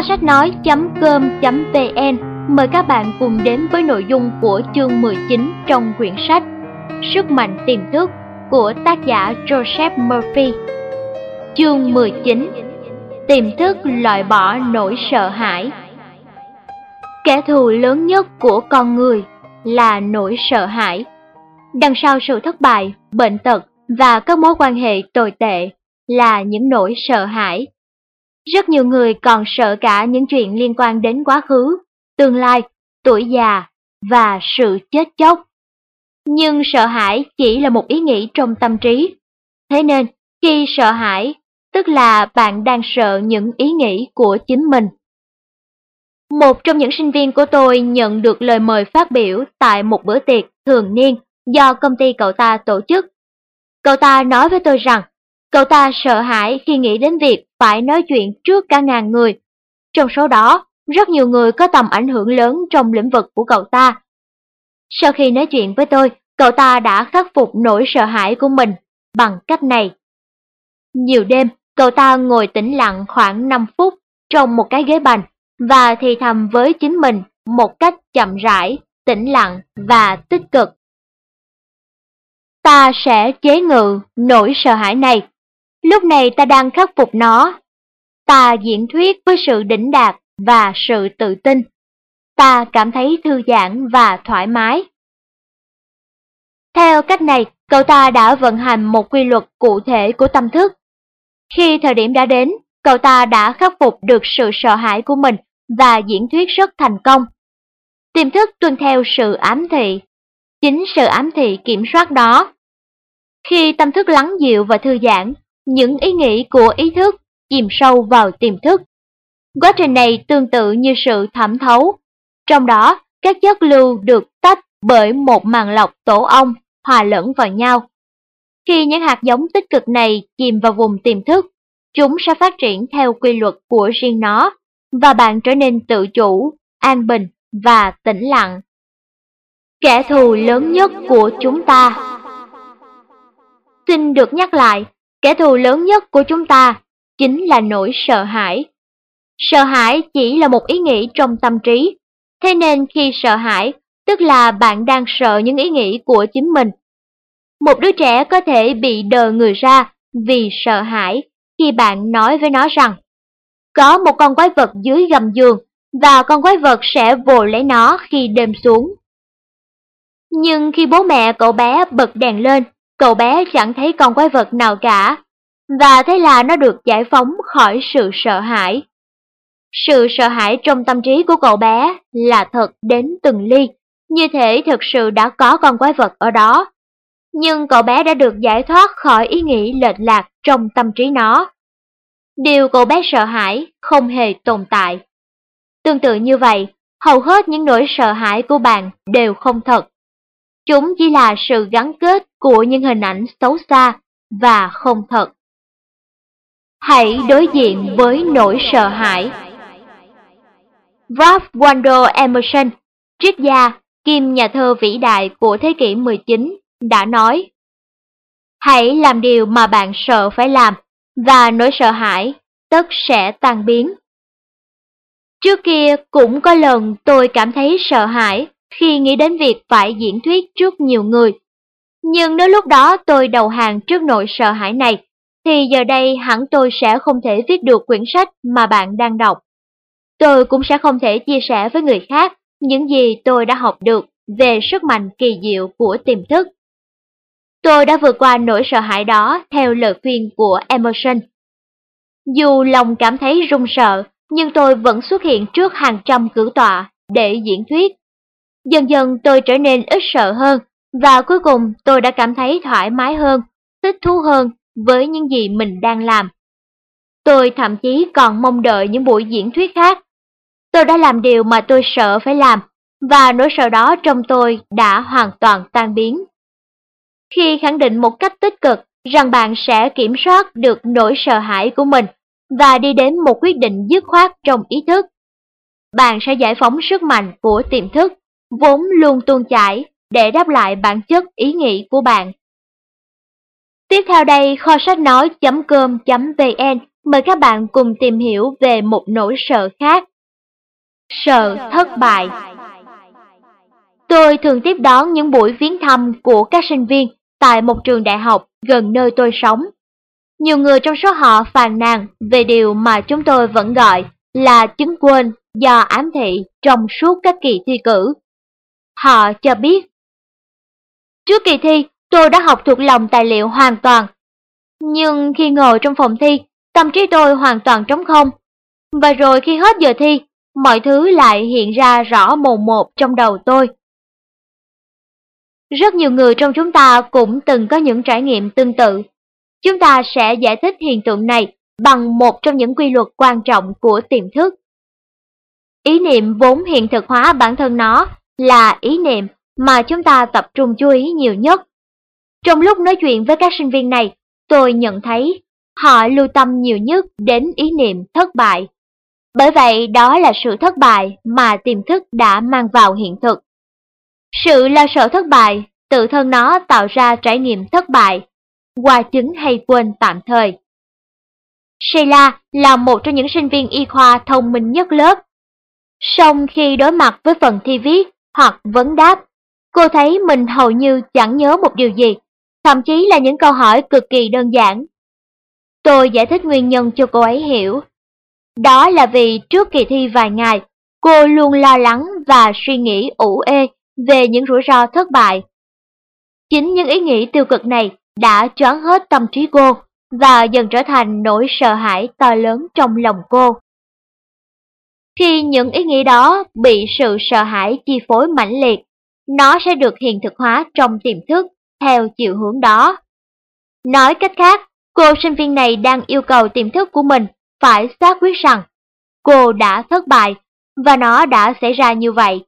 Kho sách nói.com.vn mời các bạn cùng đến với nội dung của chương 19 trong quyển sách Sức mạnh tiềm thức của tác giả Joseph Murphy. Chương 19 Tiềm thức loại bỏ nỗi sợ hãi Kẻ thù lớn nhất của con người là nỗi sợ hãi. Đằng sau sự thất bại, bệnh tật và các mối quan hệ tồi tệ là những nỗi sợ hãi. Rất nhiều người còn sợ cả những chuyện liên quan đến quá khứ, tương lai, tuổi già và sự chết chóc. Nhưng sợ hãi chỉ là một ý nghĩ trong tâm trí. Thế nên, khi sợ hãi, tức là bạn đang sợ những ý nghĩ của chính mình. Một trong những sinh viên của tôi nhận được lời mời phát biểu tại một bữa tiệc thường niên do công ty cậu ta tổ chức. Cậu ta nói với tôi rằng, cậu ta sợ hãi khi nghĩ đến việc phải nói chuyện trước cả ngàn người. Trong số đó, rất nhiều người có tầm ảnh hưởng lớn trong lĩnh vực của cậu ta. Sau khi nói chuyện với tôi, cậu ta đã khắc phục nỗi sợ hãi của mình bằng cách này. Nhiều đêm, cậu ta ngồi tĩnh lặng khoảng 5 phút trong một cái ghế bành và thì thầm với chính mình một cách chậm rãi, tĩnh lặng và tích cực. Ta sẽ chế ngự nỗi sợ hãi này. Lúc này ta đang khắc phục nó. Ta diễn thuyết với sự đỉnh đạt và sự tự tin. Ta cảm thấy thư giãn và thoải mái. Theo cách này, cậu ta đã vận hành một quy luật cụ thể của tâm thức. Khi thời điểm đã đến, cậu ta đã khắc phục được sự sợ hãi của mình và diễn thuyết rất thành công. Tiềm thức tuân theo sự ám thị. Chính sự ám thị kiểm soát đó. Khi tâm thức lắng dịu và thư giãn, những ý nghĩ của ý thức chìm sâu vào tiềm thức. Quá trình này tương tự như sự thẩm thấu. Trong đó, các chất lưu được tách bởi một màng lọc tổ ong hòa lẫn vào nhau. Khi những hạt giống tích cực này chìm vào vùng tiềm thức, chúng sẽ phát triển theo quy luật của riêng nó và bạn trở nên tự chủ, an bình và tĩnh lặng. Kẻ thù lớn nhất của chúng ta Xin được nhắc lại, kẻ thù lớn nhất của chúng ta chính là nỗi sợ hãi. Sợ hãi chỉ là một ý nghĩ trong tâm trí, thế nên khi sợ hãi, tức là bạn đang sợ những ý nghĩ của chính mình. Một đứa trẻ có thể bị đờ người ra vì sợ hãi khi bạn nói với nó rằng có một con quái vật dưới gầm giường và con quái vật sẽ vồ lấy nó khi đêm xuống. Nhưng khi bố mẹ cậu bé bật đèn lên, cậu bé chẳng thấy con quái vật nào cả, và thế là nó được giải phóng khỏi sự sợ hãi. Sự sợ hãi trong tâm trí của cậu bé là thật đến từng ly, như thể thực sự đã có con quái vật ở đó. Nhưng cậu bé đã được giải thoát khỏi ý nghĩ lệch lạc trong tâm trí nó. Điều cậu bé sợ hãi không hề tồn tại. Tương tự như vậy, hầu hết những nỗi sợ hãi của bạn đều không thật. Chúng chỉ là sự gắn kết của những hình ảnh xấu xa và không thật. Hãy đối diện với nỗi sợ hãi. Ralph Waldo Emerson, triết gia kiêm nhà thơ vĩ đại của thế kỷ 19, đã nói Hãy làm điều mà bạn sợ phải làm và nỗi sợ hãi tất sẽ tan biến. Trước kia cũng có lần tôi cảm thấy sợ hãi khi nghĩ đến việc phải diễn thuyết trước nhiều người. Nhưng nếu lúc đó tôi đầu hàng trước nỗi sợ hãi này, thì giờ đây hẳn tôi sẽ không thể viết được quyển sách mà bạn đang đọc. Tôi cũng sẽ không thể chia sẻ với người khác những gì tôi đã học được về sức mạnh kỳ diệu của tiềm thức. Tôi đã vượt qua nỗi sợ hãi đó theo lời khuyên của Emerson. Dù lòng cảm thấy run sợ, nhưng tôi vẫn xuất hiện trước hàng trăm cử tọa để diễn thuyết. Dần dần tôi trở nên ít sợ hơn, và cuối cùng tôi đã cảm thấy thoải mái hơn, thích thú hơn với những gì mình đang làm. Tôi thậm chí còn mong đợi những buổi diễn thuyết khác. Tôi đã làm điều mà tôi sợ phải làm, và nỗi sợ đó trong tôi đã hoàn toàn tan biến. Khi khẳng định một cách tích cực rằng bạn sẽ kiểm soát được nỗi sợ hãi của mình và đi đến một quyết định dứt khoát trong ý thức, bạn sẽ giải phóng sức mạnh của tiềm thức, vốn luôn tuôn chảy để đáp lại bản chất ý nghĩ của bạn. Tiếp theo đây, kho sách nói.com.vn mời các bạn cùng tìm hiểu về một nỗi sợ khác. Sợ thất bại Tôi thường tiếp đón những buổi viếng thăm của các sinh viên tại một trường đại học gần nơi tôi sống. Nhiều người trong số họ phàn nàn về điều mà chúng tôi vẫn gọi là chứng quên do ám thị trong suốt các kỳ thi cử. Họ cho biết, trước kỳ thi tôi đã học thuộc lòng tài liệu hoàn toàn, nhưng khi ngồi trong phòng thi, tâm trí tôi hoàn toàn trống không. Và rồi khi hết giờ thi, mọi thứ lại hiện ra rõ mồn một trong đầu tôi. Rất nhiều người trong chúng ta cũng từng có những trải nghiệm tương tự. Chúng ta sẽ giải thích hiện tượng này bằng một trong những quy luật quan trọng của tiềm thức. Ý niệm vốn hiện thực hóa bản thân nó là ý niệm mà chúng ta tập trung chú ý nhiều nhất. Trong lúc nói chuyện với các sinh viên này, tôi nhận thấy họ lưu tâm nhiều nhất đến ý niệm thất bại. Bởi vậy đó là sự thất bại mà tiềm thức đã mang vào hiện thực. Sự lo sợ thất bại, tự thân nó tạo ra trải nghiệm thất bại, qua chứng hay quên tạm thời. Sheila là một trong những sinh viên y khoa thông minh nhất lớp. Song khi đối mặt với phần thi viết hoặc vấn đáp, cô thấy mình hầu như chẳng nhớ một điều gì, thậm chí là những câu hỏi cực kỳ đơn giản. Tôi giải thích nguyên nhân cho cô ấy hiểu. Đó là vì trước kỳ thi vài ngày, cô luôn lo lắng và suy nghĩ ủ ê về những rủi ro thất bại. Chính những ý nghĩ tiêu cực này đã choáng hết tâm trí cô và dần trở thành nỗi sợ hãi to lớn trong lòng cô. Khi những ý nghĩ đó bị sự sợ hãi chi phối mãnh liệt, nó sẽ được hiện thực hóa trong tiềm thức theo chiều hướng đó. Nói cách khác, cô sinh viên này đang yêu cầu tiềm thức của mình phải xác quyết rằng cô đã thất bại và nó đã xảy ra như vậy.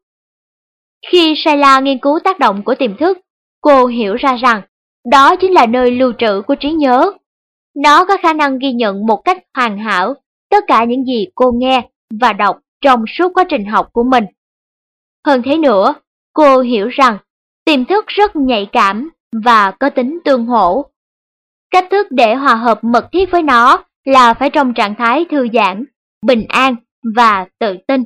Khi Shayla nghiên cứu tác động của tiềm thức, cô hiểu ra rằng đó chính là nơi lưu trữ của trí nhớ. Nó có khả năng ghi nhận một cách hoàn hảo tất cả những gì cô nghe và đọc trong suốt quá trình học của mình. Hơn thế nữa, cô hiểu rằng tiềm thức rất nhạy cảm và có tính tương hỗ. Cách thức để hòa hợp mật thiết với nó là phải trong trạng thái thư giãn, bình an và tự tin.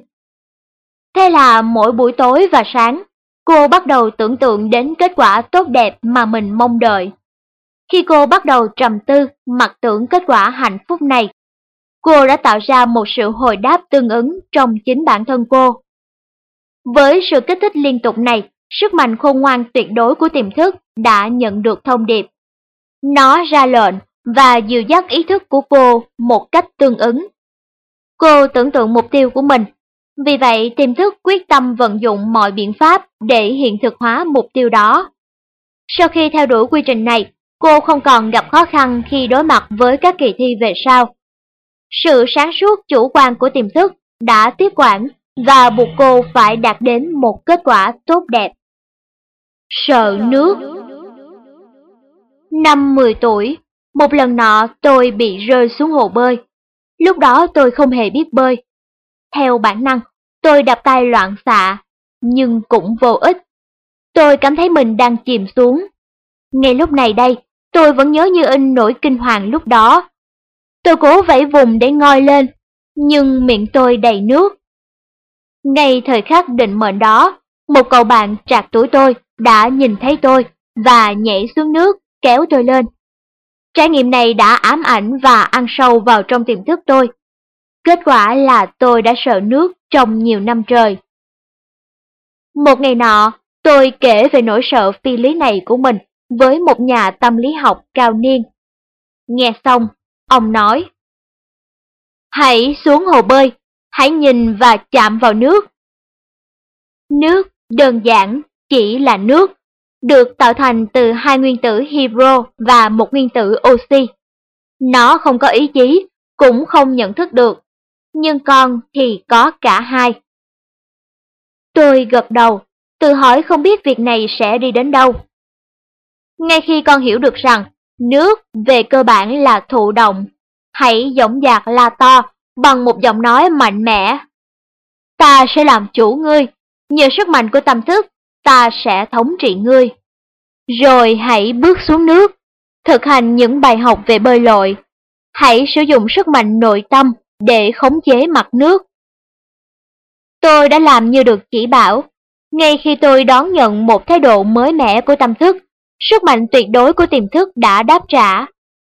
Thế là mỗi buổi tối và sáng, cô bắt đầu tưởng tượng đến kết quả tốt đẹp mà mình mong đợi. Khi cô bắt đầu trầm tư mặc tưởng kết quả hạnh phúc này, cô đã tạo ra một sự hồi đáp tương ứng trong chính bản thân cô. Với sự kích thích liên tục này, sức mạnh khôn ngoan tuyệt đối của tiềm thức đã nhận được thông điệp. Nó ra lệnh và dìu dắt ý thức của cô một cách tương ứng. Cô tưởng tượng mục tiêu của mình, vì vậy tiềm thức quyết tâm vận dụng mọi biện pháp để hiện thực hóa mục tiêu đó. Sau khi theo đuổi quy trình này, cô không còn gặp khó khăn khi đối mặt với các kỳ thi về sau. Sự sáng suốt chủ quan của tiềm thức đã tiếp quản và buộc cô phải đạt đến một kết quả tốt đẹp. Sợ nước Năm 10 tuổi, một lần nọ tôi bị rơi xuống hồ bơi. Lúc đó tôi không hề biết bơi. Theo bản năng, tôi đập tay loạn xạ, nhưng cũng vô ích. Tôi cảm thấy mình đang chìm xuống. Ngay lúc này đây, tôi vẫn nhớ như in nỗi kinh hoàng lúc đó. Tôi cố vẫy vùng để ngoi lên, nhưng miệng tôi đầy nước. Ngay thời khắc định mệnh đó, một cậu bạn trạc tuổi tôi đã nhìn thấy tôi và nhảy xuống nước kéo tôi lên. Trải nghiệm này đã ám ảnh và ăn sâu vào trong tiềm thức tôi. Kết quả là tôi đã sợ nước trong nhiều năm trời. Một ngày nọ, tôi kể về nỗi sợ phi lý này của mình với một nhà tâm lý học cao niên. Nghe xong, ông nói, Hãy xuống hồ bơi, hãy nhìn và chạm vào nước. Nước, đơn giản, chỉ là nước, được tạo thành từ hai nguyên tử hydro và một nguyên tử oxy. Nó không có ý chí, cũng không nhận thức được, nhưng con thì có cả hai. Tôi gật đầu, tự hỏi không biết việc này sẽ đi đến đâu. Ngay khi con hiểu được rằng nước về cơ bản là thụ động, hãy dõng dạc la to bằng một giọng nói mạnh mẽ. Ta sẽ làm chủ ngươi, nhờ sức mạnh của tâm thức, ta sẽ thống trị ngươi. Rồi hãy bước xuống nước, thực hành những bài học về bơi lội. Hãy sử dụng sức mạnh nội tâm để khống chế mặt nước. Tôi đã làm như được chỉ bảo. Ngay khi tôi đón nhận một thái độ mới mẻ của tâm thức, sức mạnh tuyệt đối của tiềm thức đã đáp trả,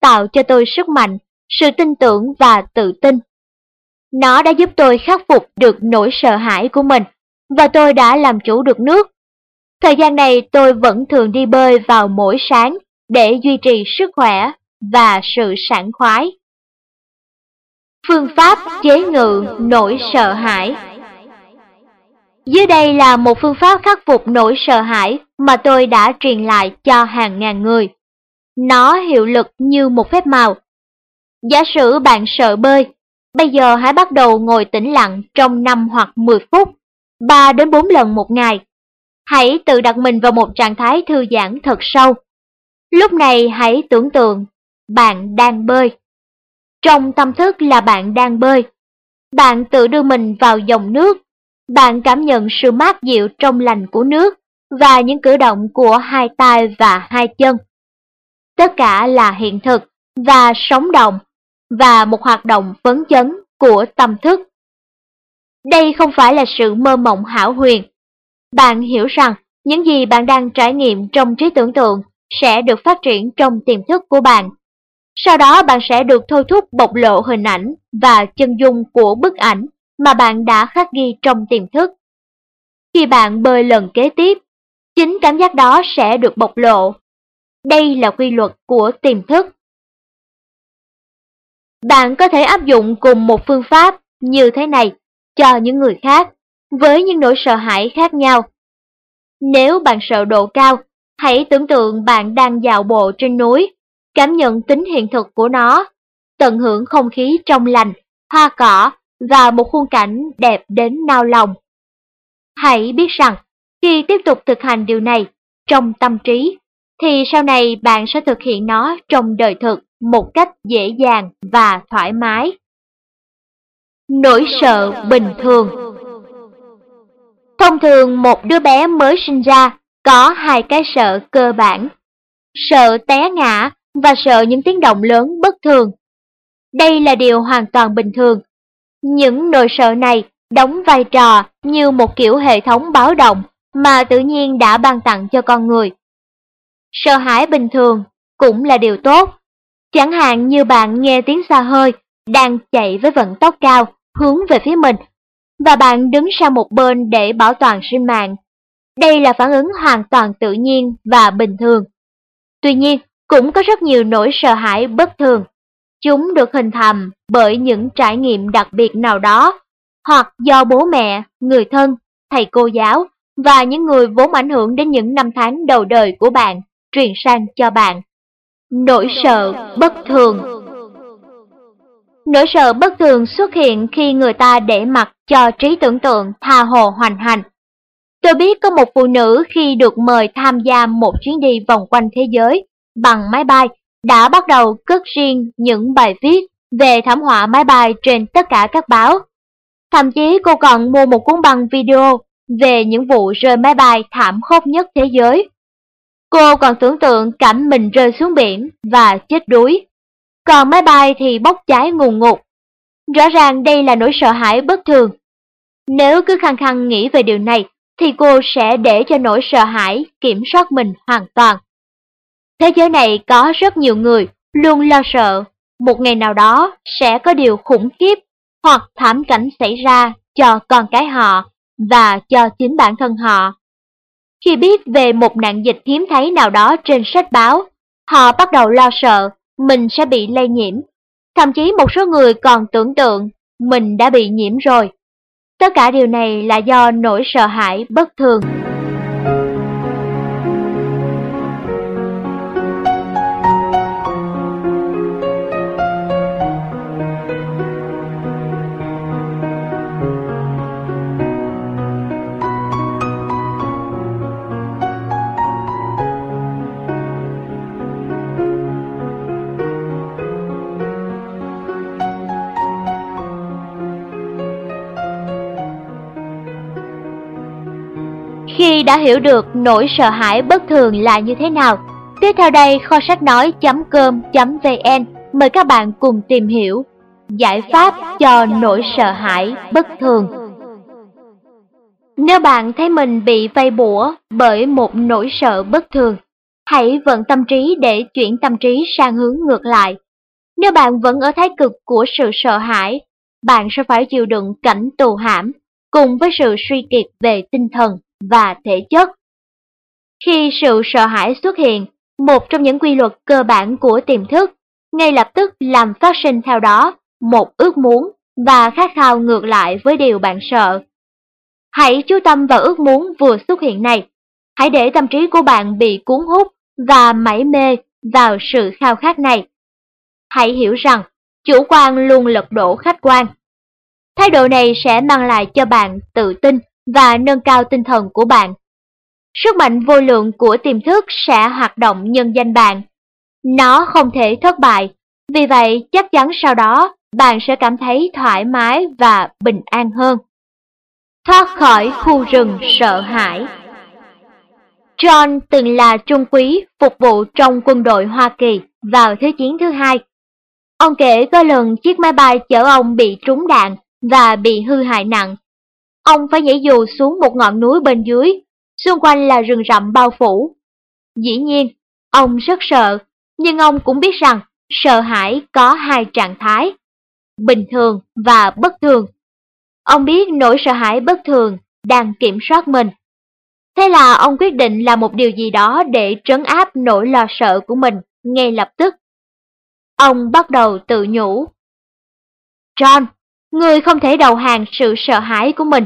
tạo cho tôi sức mạnh, sự tin tưởng và tự tin. Nó đã giúp tôi khắc phục được nỗi sợ hãi của mình, và tôi đã làm chủ được nước. Thời gian này tôi vẫn thường đi bơi vào mỗi sáng để duy trì sức khỏe và sự sảng khoái. Phương pháp chế ngự nỗi sợ hãi dưới đây là một phương pháp khắc phục nỗi sợ hãi mà tôi đã truyền lại cho hàng ngàn người. Nó hiệu lực như một phép màu. Giả sử bạn sợ bơi, bây giờ hãy bắt đầu ngồi tĩnh lặng trong 5 hoặc 10 phút, 3 đến 4 lần một ngày. Hãy tự đặt mình vào một trạng thái thư giãn thật sâu. Lúc này hãy tưởng tượng bạn đang bơi. Trong tâm thức là bạn đang bơi. Bạn tự đưa mình vào dòng nước. Bạn cảm nhận sự mát dịu trong lành của nước và những cử động của hai tay và hai chân. Tất cả là hiện thực và sống động và một hoạt động phấn chấn của tâm thức. Đây không phải là sự mơ mộng hảo huyền. Bạn hiểu rằng những gì bạn đang trải nghiệm trong trí tưởng tượng sẽ được phát triển trong tiềm thức của bạn. Sau đó bạn sẽ được thôi thúc bộc lộ hình ảnh và chân dung của bức ảnh mà bạn đã khắc ghi trong tiềm thức. Khi bạn bơi lần kế tiếp, chính cảm giác đó sẽ được bộc lộ. Đây là quy luật của tiềm thức. Bạn có thể áp dụng cùng một phương pháp như thế này cho những người khác, với những nỗi sợ hãi khác nhau. Nếu bạn sợ độ cao, hãy tưởng tượng bạn đang dạo bộ trên núi, cảm nhận tính hiện thực của nó, tận hưởng không khí trong lành, hoa cỏ và một khung cảnh đẹp đến nao lòng. Hãy biết rằng, khi tiếp tục thực hành điều này trong tâm trí, thì sau này bạn sẽ thực hiện nó trong đời thực một cách dễ dàng và thoải mái. Nỗi sợ bình thường Thông thường một đứa bé mới sinh ra có hai cái sợ cơ bản. Sợ té ngã và sợ những tiếng động lớn bất thường. Đây là điều hoàn toàn bình thường. Những nỗi sợ này đóng vai trò như một kiểu hệ thống báo động mà tự nhiên đã ban tặng cho con người. Sợ hãi bình thường cũng là điều tốt. Chẳng hạn như bạn nghe tiếng xa hơi đang chạy với vận tốc cao hướng về phía mình và bạn đứng sang một bên để bảo toàn sinh mạng. Đây là phản ứng hoàn toàn tự nhiên và bình thường. Tuy nhiên, cũng có rất nhiều nỗi sợ hãi bất thường. Chúng được hình thành bởi những trải nghiệm đặc biệt nào đó, hoặc do bố mẹ, người thân, thầy cô giáo và những người vốn ảnh hưởng đến những năm tháng đầu đời của bạn truyền sang cho bạn. Nỗi sợ bất thường Nỗi sợ bất thường xuất hiện khi người ta để mặc cho trí tưởng tượng tha hồ hoành hành. Tôi biết có một phụ nữ khi được mời tham gia một chuyến đi vòng quanh thế giới bằng máy bay đã bắt đầu cất riêng những bài viết về thảm họa máy bay trên tất cả các báo. Thậm chí cô còn mua một cuốn băng video về những vụ rơi máy bay thảm khốc nhất thế giới. Cô còn tưởng tượng cảnh mình rơi xuống biển và chết đuối còn máy bay thì bốc cháy ngùn ngụt. Rõ ràng đây là nỗi sợ hãi bất thường. Nếu cứ khăng khăng nghĩ về điều này, thì cô sẽ để cho nỗi sợ hãi kiểm soát mình hoàn toàn. Thế giới này có rất nhiều người luôn lo sợ một ngày nào đó sẽ có điều khủng khiếp hoặc thảm cảnh xảy ra cho con cái họ và cho chính bản thân họ. Khi biết về một nạn dịch hiếm thấy nào đó trên sách báo, họ bắt đầu lo sợ mình sẽ bị lây nhiễm. Thậm chí một số người còn tưởng tượng mình đã bị nhiễm rồi. Tất cả điều này là do nỗi sợ hãi bất thường. Đã hiểu được nỗi sợ hãi bất thường là như thế nào, tiếp theo đây kho sách nói.com.vn mời các bạn cùng tìm hiểu giải pháp cho nỗi sợ hãi bất thường. Nếu bạn thấy mình bị vây bủa bởi một nỗi sợ bất thường, hãy vận tâm trí để chuyển tâm trí sang hướng ngược lại. Nếu bạn vẫn ở thái cực của sự sợ hãi, bạn sẽ phải chịu đựng cảnh tù hãm cùng với sự suy kiệt về tinh thần và thể chất. Khi sự sợ hãi xuất hiện, một trong những quy luật cơ bản của tiềm thức ngay lập tức làm phát sinh theo đó một ước muốn và khát khao ngược lại với điều bạn sợ. Hãy chú tâm vào ước muốn vừa xuất hiện này. Hãy để tâm trí của bạn bị cuốn hút và mảy mê vào sự khao khát này. Hãy hiểu rằng chủ quan luôn lật đổ khách quan. Thái độ này sẽ mang lại cho bạn tự tin và nâng cao tinh thần của bạn. Sức mạnh vô lượng của tiềm thức sẽ hoạt động nhân danh bạn. Nó không thể thất bại, vì vậy chắc chắn sau đó bạn sẽ cảm thấy thoải mái và bình an hơn. Thoát khỏi khu rừng sợ hãi John từng là trung quý phục vụ trong quân đội Hoa Kỳ vào Thế chiến thứ hai. Ông kể có lần chiếc máy bay chở ông bị trúng đạn và bị hư hại nặng. Ông phải nhảy dù xuống một ngọn núi bên dưới, xung quanh là rừng rậm bao phủ. Dĩ nhiên, ông rất sợ, nhưng ông cũng biết rằng sợ hãi có hai trạng thái, bình thường và bất thường. Ông biết nỗi sợ hãi bất thường đang kiểm soát mình. Thế là ông quyết định làm một điều gì đó để trấn áp nỗi lo sợ của mình ngay lập tức. Ông bắt đầu tự nhủ. John, người không thể đầu hàng sự sợ hãi của mình.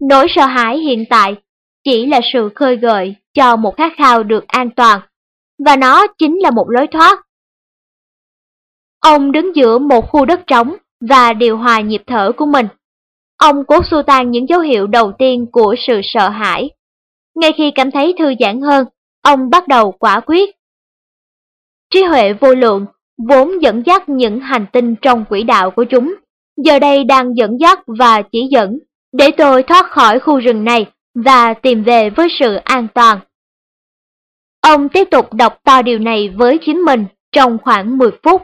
Nỗi sợ hãi hiện tại chỉ là sự khơi gợi cho một khát khao được an toàn, và nó chính là một lối thoát Ông đứng giữa một khu đất trống và điều hòa nhịp thở của mình. Ông cố xua tan những dấu hiệu đầu tiên của sự sợ hãi. Ngay khi cảm thấy thư giãn hơn, ông bắt đầu quả quyết. Trí huệ vô lượng vốn dẫn dắt những hành tinh trong quỹ đạo của chúng, giờ đây đang dẫn dắt và chỉ dẫn để tôi thoát khỏi khu rừng này và tìm về với sự an toàn. Ông tiếp tục đọc to điều này với chính mình trong khoảng 10 phút.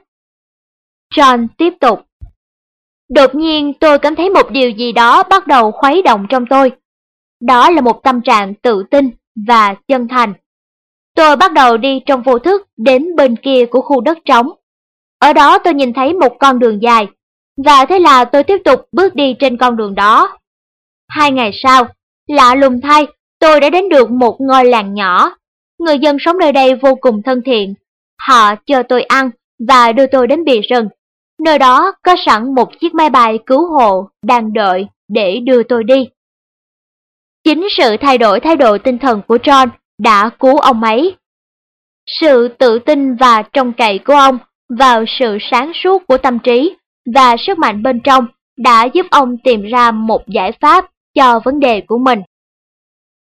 John tiếp tục. Đột nhiên tôi cảm thấy một điều gì đó bắt đầu khuấy động trong tôi. Đó là một tâm trạng tự tin và chân thành. Tôi bắt đầu đi trong vô thức đến bên kia của khu đất trống. Ở đó tôi nhìn thấy một con đường dài, và thế là tôi tiếp tục bước đi trên con đường đó. Hai ngày sau, lạ lùng thay, tôi đã đến được một ngôi làng nhỏ. Người dân sống nơi đây vô cùng thân thiện. Họ chờ tôi ăn và đưa tôi đến bìa rừng. Nơi đó có sẵn một chiếc máy bay cứu hộ đang đợi để đưa tôi đi. Chính sự thay đổi thái độ tinh thần của John đã cứu ông ấy. Sự tự tin và trông cậy của ông vào sự sáng suốt của tâm trí và sức mạnh bên trong đã giúp ông tìm ra một giải pháp cho vấn đề của mình.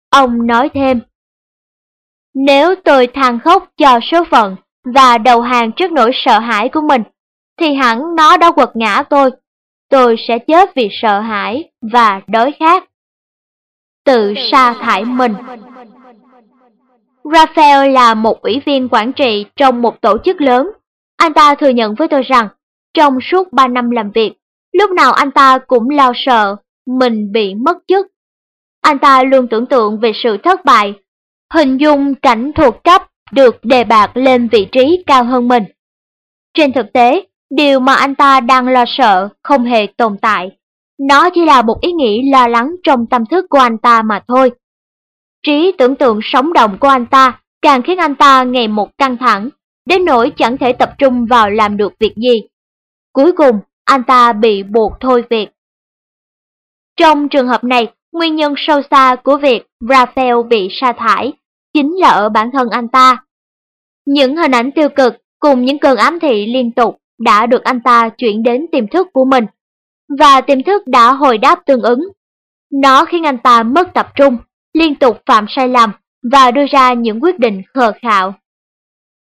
Ông nói thêm, Nếu tôi than khóc cho số phận và đầu hàng trước nỗi sợ hãi của mình, thì hẳn nó đã quật ngã tôi. Tôi sẽ chết vì sợ hãi và đói khát. Tự sa thải mình Raphael là một ủy viên quản trị trong một tổ chức lớn. Anh ta thừa nhận với tôi rằng, trong suốt 3 năm làm việc, lúc nào anh ta cũng lo sợ mình bị mất chức. Anh ta luôn tưởng tượng về sự thất bại, hình dung cảnh thuộc cấp được đề bạc lên vị trí cao hơn mình. Trên thực tế, Điều mà anh ta đang lo sợ không hề tồn tại. Nó chỉ là một ý nghĩ lo lắng trong tâm thức của anh ta mà thôi. Trí tưởng tượng sống động của anh ta càng khiến anh ta ngày một căng thẳng, đến nỗi chẳng thể tập trung vào làm được việc gì. Cuối cùng, anh ta bị buộc thôi việc. Trong trường hợp này, nguyên nhân sâu xa của việc Raphael bị sa thải chính là ở bản thân anh ta. Những hình ảnh tiêu cực cùng những cơn ám thị liên tục đã được anh ta chuyển đến tiềm thức của mình, và tiềm thức đã hồi đáp tương ứng. Nó khiến anh ta mất tập trung, liên tục phạm sai lầm và đưa ra những quyết định khờ khạo.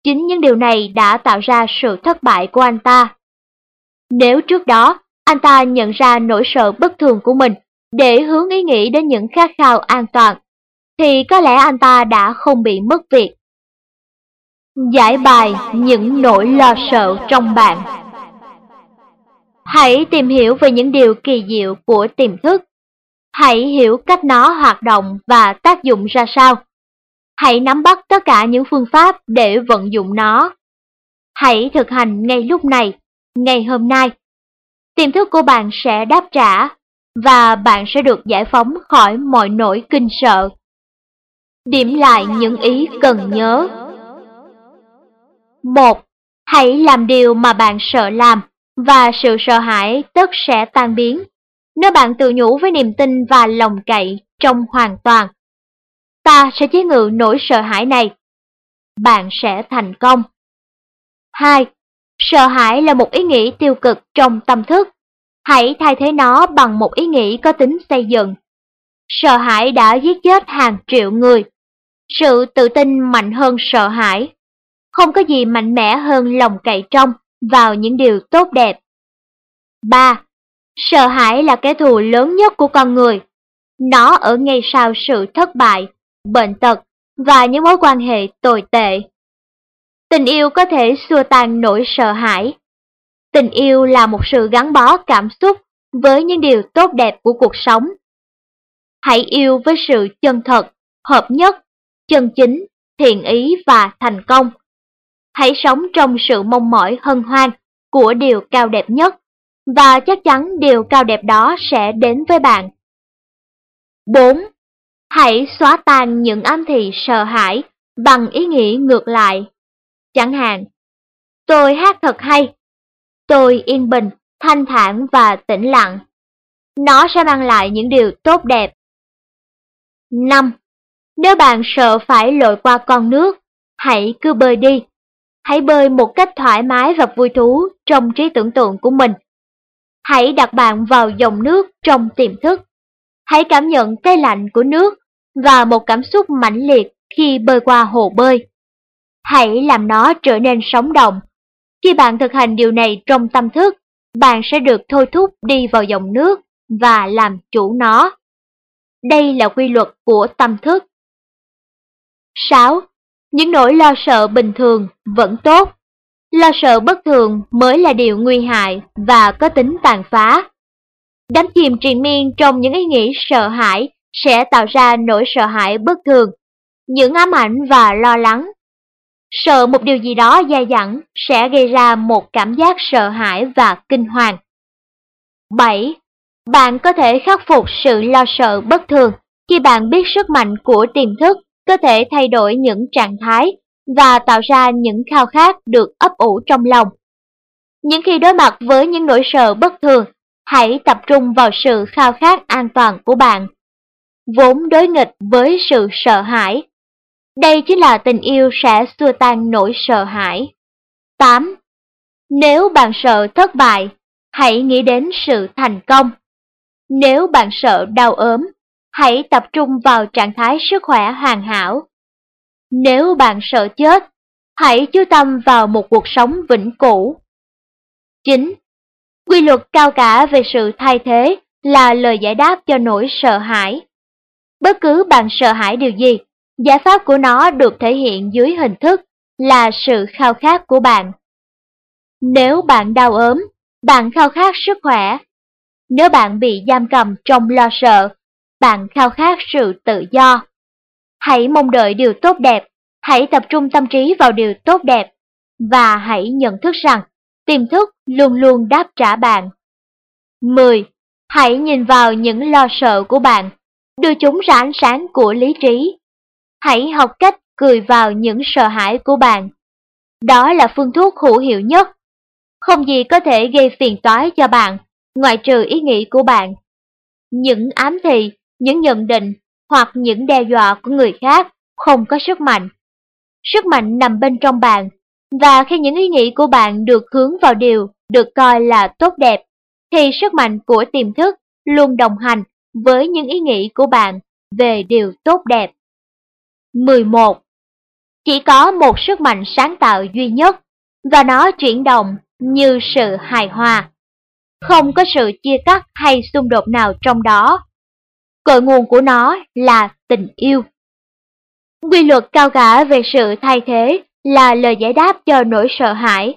Chính những điều này đã tạo ra sự thất bại của anh ta. Nếu trước đó anh ta nhận ra nỗi sợ bất thường của mình để hướng ý nghĩ đến những khát khao an toàn, thì có lẽ anh ta đã không bị mất việc. Giải bài những nỗi lo sợ trong bạn Hãy tìm hiểu về những điều kỳ diệu của tiềm thức. Hãy hiểu cách nó hoạt động và tác dụng ra sao. Hãy nắm bắt tất cả những phương pháp để vận dụng nó. Hãy thực hành ngay lúc này, ngày hôm nay. Tiềm thức của bạn sẽ đáp trả và bạn sẽ được giải phóng khỏi mọi nỗi kinh sợ. Điểm lại những ý cần nhớ. 1. Hãy làm điều mà bạn sợ làm và sự sợ hãi tất sẽ tan biến nếu bạn tự nhủ với niềm tin và lòng cậy trong hoàn toàn. Ta sẽ chế ngự nỗi sợ hãi này. Bạn sẽ thành công. 2. Sợ hãi là một ý nghĩ tiêu cực trong tâm thức. Hãy thay thế nó bằng một ý nghĩ có tính xây dựng. Sợ hãi đã giết chết hàng triệu người. Sự tự tin mạnh hơn sợ hãi. Không có gì mạnh mẽ hơn lòng cậy trong vào những điều tốt đẹp. 3. Sợ hãi là kẻ thù lớn nhất của con người. Nó ở ngay sau sự thất bại, bệnh tật và những mối quan hệ tồi tệ. Tình yêu có thể xua tan nỗi sợ hãi. Tình yêu là một sự gắn bó cảm xúc với những điều tốt đẹp của cuộc sống. Hãy yêu với sự chân thật, hợp nhất, chân chính, thiện ý và thành công. Hãy sống trong sự mong mỏi hân hoan của điều cao đẹp nhất, và chắc chắn điều cao đẹp đó sẽ đến với bạn. 4. Hãy xóa tan những ám thị sợ hãi bằng ý nghĩ ngược lại. Chẳng hạn, tôi hát thật hay, tôi yên bình, thanh thản và tĩnh lặng. Nó sẽ mang lại những điều tốt đẹp. 5. Nếu bạn sợ phải lội qua con nước, hãy cứ bơi đi Hãy bơi một cách thoải mái và vui thú trong trí tưởng tượng của mình. Hãy đặt bạn vào dòng nước trong tiềm thức. Hãy cảm nhận cái lạnh của nước và một cảm xúc mãnh liệt khi bơi qua hồ bơi. Hãy làm nó trở nên sống động. Khi bạn thực hành điều này trong tâm thức, bạn sẽ được thôi thúc đi vào dòng nước và làm chủ nó. Đây là quy luật của tâm thức. 6. Những nỗi lo sợ bình thường vẫn tốt. Lo sợ bất thường mới là điều nguy hại và có tính tàn phá. Đắm chìm triền miên trong những ý nghĩ sợ hãi sẽ tạo ra nỗi sợ hãi bất thường, những ám ảnh và lo lắng. Sợ một điều gì đó dai dẳng sẽ gây ra một cảm giác sợ hãi và kinh hoàng. 7. Bạn có thể khắc phục sự lo sợ bất thường khi bạn biết sức mạnh của tiềm thức có thể thay đổi những trạng thái và tạo ra những khao khát được ấp ủ trong lòng. Những khi đối mặt với những nỗi sợ bất thường, hãy tập trung vào sự khao khát an toàn của bạn, vốn đối nghịch với sự sợ hãi. Đây chính là tình yêu sẽ xua tan nỗi sợ hãi. 8. Nếu bạn sợ thất bại, hãy nghĩ đến sự thành công. Nếu bạn sợ đau ốm, hãy tập trung vào trạng thái sức khỏe hoàn hảo. Nếu bạn sợ chết, hãy chú tâm vào một cuộc sống vĩnh cửu. 9. Quy luật cao cả về sự thay thế là lời giải đáp cho nỗi sợ hãi. Bất cứ bạn sợ hãi điều gì, giải pháp của nó được thể hiện dưới hình thức là sự khao khát của bạn. Nếu bạn đau ốm, bạn khao khát sức khỏe. Nếu bạn bị giam cầm trong lo sợ, bạn khao khát sự tự do. Hãy mong đợi điều tốt đẹp, hãy tập trung tâm trí vào điều tốt đẹp, và hãy nhận thức rằng tiềm thức luôn luôn đáp trả bạn. 10. Hãy nhìn vào những lo sợ của bạn, đưa chúng ra ánh sáng của lý trí. Hãy học cách cười vào những sợ hãi của bạn. Đó là phương thuốc hữu hiệu nhất. Không gì có thể gây phiền toái cho bạn, ngoại trừ ý nghĩ của bạn. Những ám thị, những nhận định hoặc những đe dọa của người khác không có sức mạnh. Sức mạnh nằm bên trong bạn, và khi những ý nghĩ của bạn được hướng vào điều được coi là tốt đẹp, thì sức mạnh của tiềm thức luôn đồng hành với những ý nghĩ của bạn về điều tốt đẹp. 11. Chỉ có một sức mạnh sáng tạo duy nhất, và nó chuyển động như sự hài hòa. Không có sự chia cắt hay xung đột nào trong đó cội nguồn của nó là tình yêu. Quy luật cao cả về sự thay thế là lời giải đáp cho nỗi sợ hãi.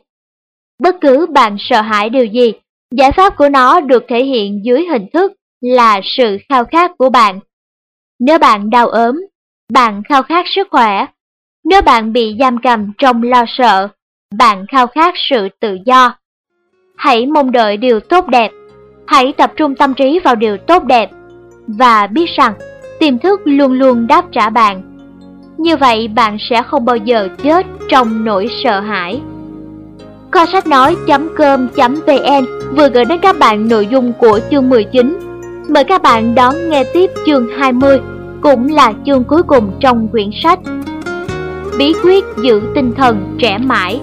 Bất cứ bạn sợ hãi điều gì, giải pháp của nó được thể hiện dưới hình thức là sự khao khát của bạn. Nếu bạn đau ốm, bạn khao khát sức khỏe. Nếu bạn bị giam cầm trong lo sợ, bạn khao khát sự tự do. Hãy mong đợi điều tốt đẹp, hãy tập trung tâm trí vào điều tốt đẹp và biết rằng tiềm thức luôn luôn đáp trả bạn. Như vậy bạn sẽ không bao giờ chết trong nỗi sợ hãi. Kho sách nói.com.vn vừa gửi đến các bạn nội dung của chương 19. Mời các bạn đón nghe tiếp chương 20, cũng là chương cuối cùng trong quyển sách. Bí quyết giữ tinh thần trẻ mãi